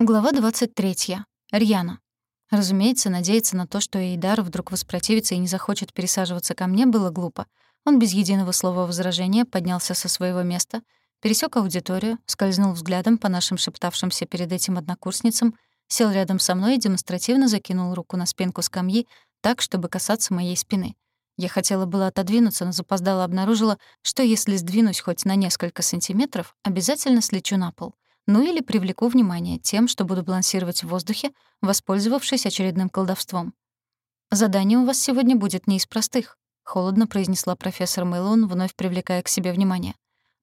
Глава 23. Рьяна. Разумеется, надеяться на то, что Эйдар вдруг воспротивится и не захочет пересаживаться ко мне, было глупо. Он без единого слова возражения поднялся со своего места, пересек аудиторию, скользнул взглядом по нашим шептавшимся перед этим однокурсницам, сел рядом со мной и демонстративно закинул руку на спинку скамьи так, чтобы касаться моей спины. Я хотела было отодвинуться, но запоздала обнаружила, что если сдвинусь хоть на несколько сантиметров, обязательно слечу на пол — ну или привлеку внимание тем, что буду балансировать в воздухе, воспользовавшись очередным колдовством. «Задание у вас сегодня будет не из простых», — холодно произнесла профессор Мэллоун, вновь привлекая к себе внимание.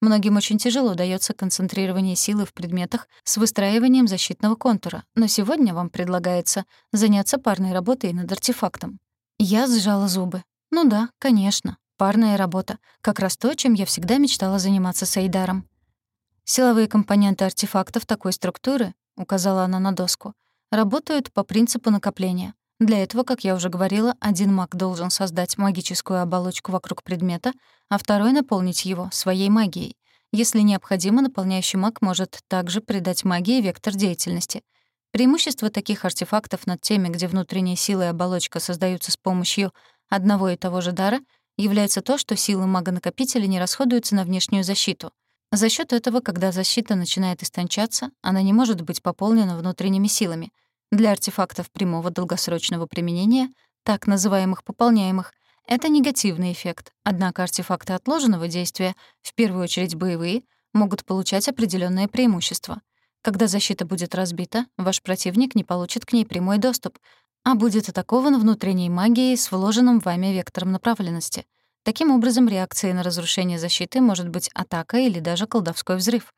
Многим очень тяжело даётся концентрирование силы в предметах с выстраиванием защитного контура, но сегодня вам предлагается заняться парной работой над артефактом. Я сжала зубы. Ну да, конечно, парная работа. Как раз то, чем я всегда мечтала заниматься с Эйдаром. Силовые компоненты артефактов такой структуры, указала она на доску, работают по принципу накопления. Для этого, как я уже говорила, один маг должен создать магическую оболочку вокруг предмета, а второй — наполнить его своей магией. Если необходимо, наполняющий маг может также придать магии вектор деятельности. Преимущество таких артефактов над теми, где внутренняя сила и оболочка создаются с помощью одного и того же дара, является то, что силы мага-накопителя не расходуются на внешнюю защиту — за счет этого, когда защита начинает истончаться, она не может быть пополнена внутренними силами. Для артефактов прямого долгосрочного применения, так называемых пополняемых, это негативный эффект. Однако артефакты отложенного действия, в первую очередь боевые, могут получать определенное преимущество. Когда защита будет разбита, ваш противник не получит к ней прямой доступ, а будет атакован внутренней магией с вложенным вами вектором направленности. Таким образом, реакцией на разрушение защиты может быть атака или даже колдовской взрыв.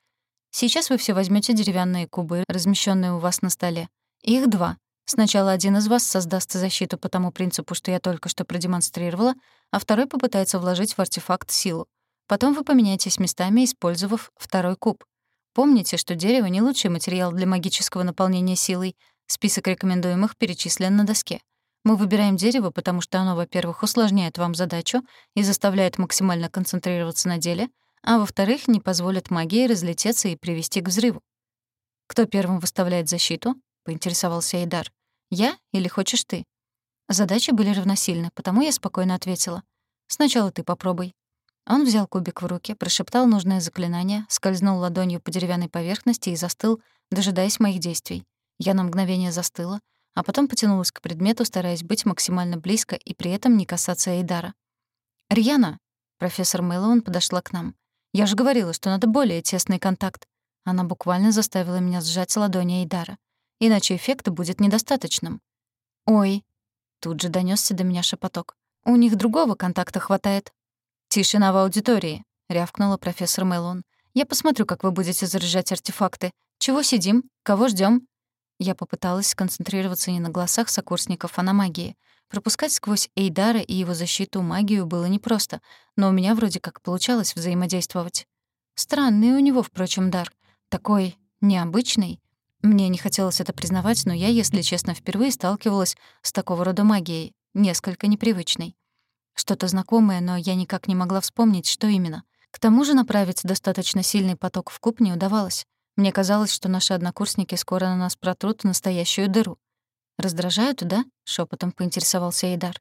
Сейчас вы все возьмете деревянные кубы, размещенные у вас на столе. Их два. Сначала один из вас создаст защиту по тому принципу, что я только что продемонстрировала, а второй попытается вложить в артефакт силу. Потом вы поменяетесь местами, использовав второй куб. Помните, что дерево — не лучший материал для магического наполнения силой. Список рекомендуемых перечислен на доске. Мы выбираем дерево, потому что оно, во-первых, усложняет вам задачу и заставляет максимально концентрироваться на деле, а во-вторых, не позволит магии разлететься и привести к взрыву. «Кто первым выставляет защиту?» — поинтересовался Эйдар. «Я или хочешь ты?» Задачи были равносильны, потому я спокойно ответила. «Сначала ты попробуй». Он взял кубик в руки, прошептал нужное заклинание, скользнул ладонью по деревянной поверхности и застыл, дожидаясь моих действий. Я на мгновение застыла, а потом потянулась к предмету, стараясь быть максимально близко и при этом не касаться Эйдара. «Рьяна!» — профессор Мэллоун подошла к нам. «Я же говорила, что надо более тесный контакт». Она буквально заставила меня сжать ладони Эйдара. Иначе эффекта будет недостаточным. «Ой!» — тут же донёсся до меня шепоток. «У них другого контакта хватает». «Тишина в аудитории!» — рявкнула профессор Мэллоун. «Я посмотрю, как вы будете заряжать артефакты. Чего сидим? Кого ждём? Я попыталась сконцентрироваться не на голосах сокурсников, а на магии. Пропускать сквозь Эйдара и его защиту магию было непросто, но у меня вроде как получалось взаимодействовать. Странный у него, впрочем, дар. Такой необычный. Мне не хотелось это признавать, но я, если честно, впервые сталкивалась с такого рода магией, несколько непривычной. Что-то знакомое, но я никак не могла вспомнить, что именно. К тому же направить достаточно сильный поток в куб не удавалось. Мне казалось, что наши однокурсники скоро на нас протрут настоящую дыру. «Раздражают, да?» — шепотом поинтересовался Эйдар.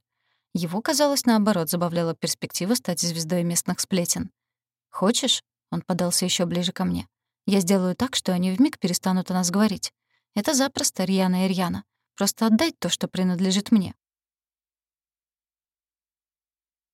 Его, казалось, наоборот, забавляла перспектива стать звездой местных сплетен. «Хочешь?» — он подался еще ближе ко мне. «Я сделаю так, что они вмиг перестанут о нас говорить. Это запросто, Рьяна и Рьяна. Просто отдай то, что принадлежит мне.